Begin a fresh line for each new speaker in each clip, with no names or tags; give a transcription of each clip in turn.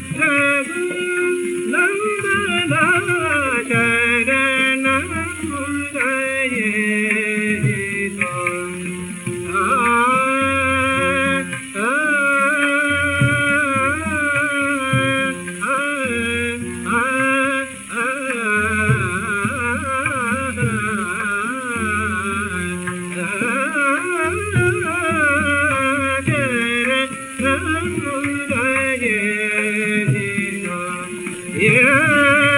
Yeah. Yeah.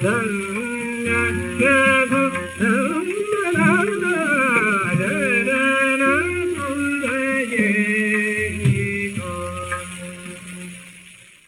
There